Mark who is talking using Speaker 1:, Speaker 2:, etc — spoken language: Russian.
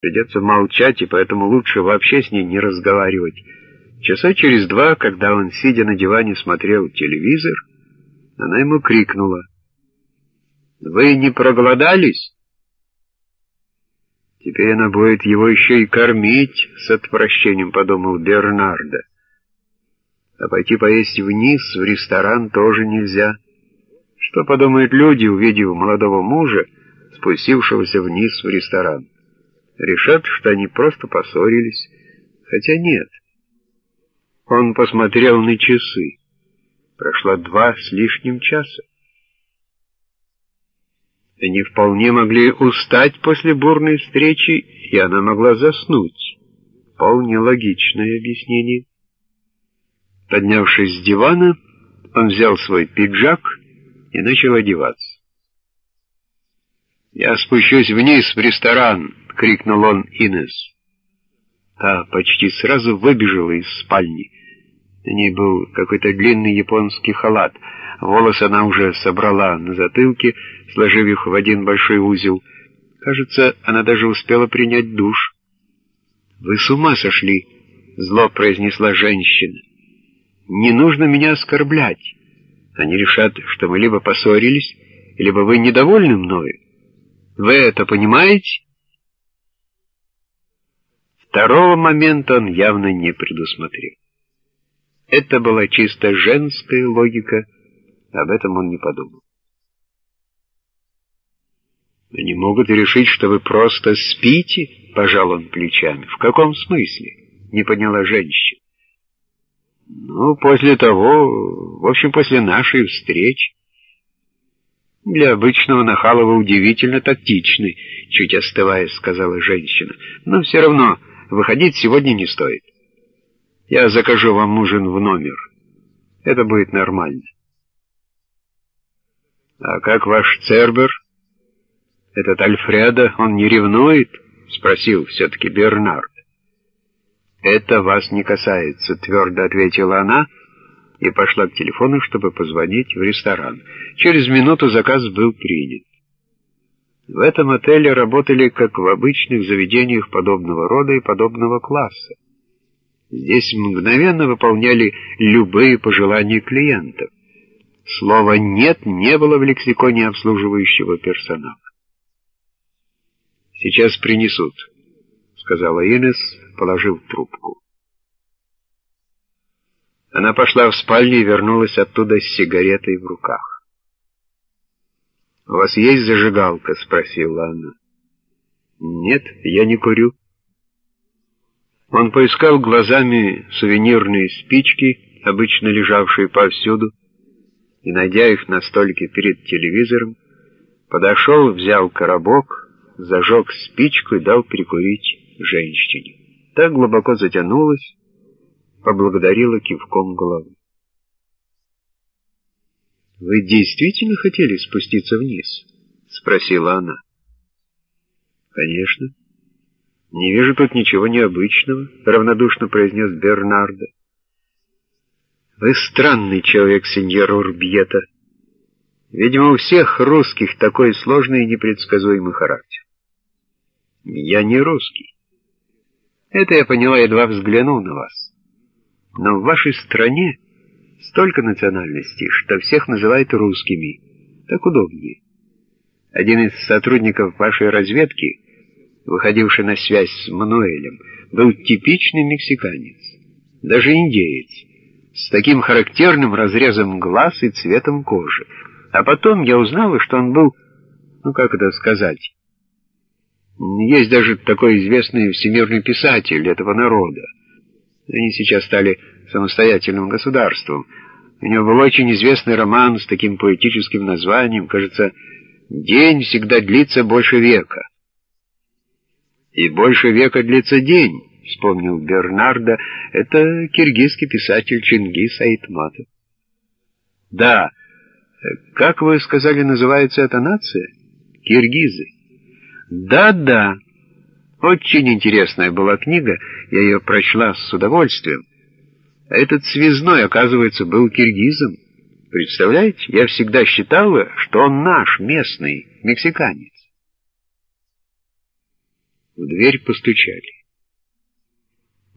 Speaker 1: Придется молчать, и поэтому лучше вообще с ней не разговаривать. Часа через два, когда он, сидя на диване, смотрел телевизор, она ему крикнула. «Вы не проголодались?» «Теперь она будет его еще и кормить», — с отвращением подумал Бернардо. «А пойти поесть вниз в ресторан тоже нельзя. Что подумают люди, увидев молодого мужа, спустившегося вниз в ресторан?» Решат, что они просто поссорились, хотя нет. Он посмотрел на часы. Прошло два с лишним часа. Они вполне могли устать после бурной встречи, и она могла заснуть. Вполне логичное объяснение. Поднявшись с дивана, он взял свой пиджак и начал одеваться. «Я спущусь вниз в ресторан», — крикнул он Инес. Та почти сразу выбежала из спальни. На ней был какой-то длинный японский халат. Волосы она уже собрала на затылке, сложив их в один большой узел. Кажется, она даже успела принять душ. «Вы с ума сошли!» — зло произнесла женщина. «Не нужно меня оскорблять. Они решат, что мы либо поссорились, либо вы недовольны мною. Вы это понимаете? Второго момента он явно не предусмотрел. Это была чисто женская логика, об этом он не подумал. «Они могут решить, что вы просто спите?» — пожал он плечами. «В каком смысле?» — не поняла женщина. «Ну, после того, в общем, после нашей встречи. «Для обычного Нахалова удивительно тактичный», — чуть остывая сказала женщина. «Но все равно выходить сегодня не стоит. Я закажу вам ужин в номер. Это будет нормально». «А как ваш Цербер? Этот Альфредо, он не ревнует?» — спросил все-таки Бернард. «Это вас не касается», — твердо ответила она, — и пошла к телефону, чтобы позвонить в ресторан. Через минуту заказ был принят. В этом отеле работали, как в обычных заведениях подобного рода и подобного класса. Здесь мгновенно выполняли любые пожелания клиентов. Слова «нет» не было в лексиконе обслуживающего персонала. «Сейчас принесут», — сказала Инес, положив трубку. Она пошла в спальню и вернулась оттуда с сигаретой в руках. «У вас есть зажигалка?» — спросила она. «Нет, я не курю». Он поискал глазами сувенирные спички, обычно лежавшие повсюду, и, найдя их на столике перед телевизором, подошел, взял коробок, зажег спичку и дал прикурить женщине. Так глубоко затянулась, поблагодарила кивком головы. «Вы действительно хотели спуститься вниз?» — спросила она. «Конечно. Не вижу тут ничего необычного», — равнодушно произнес Бернардо. «Вы странный человек, сеньор Урбьета. Видимо, у всех русских такой сложный и непредсказуемый характер. Я не русский. Это я поняла, едва взглянув на вас. Но в вашей стране столько национальностей, что всех называют русскими. Так удобнее. Один из сотрудников вашей разведки, выходивший на связь с Мануэлем, был типичный мексиканец, даже индеец, с таким характерным разрезом глаз и цветом кожи. А потом я узнала, что он был, ну как это сказать, есть даже такой известный всемирный писатель этого народа, они сейчас стали самостоятельным государством. У него был очень известный роман с таким поэтическим названием, кажется, «День всегда длится больше века». «И больше века длится день», — вспомнил Бернардо, — «это киргизский писатель Чингис Айтматов». «Да, как вы сказали, называется эта нация?» «Киргизы». «Да-да». Очень интересная была книга, я ее прочла с удовольствием. А этот связной, оказывается, был киргизом. Представляете, я всегда считала, что он наш, местный, мексиканец. В дверь постучали.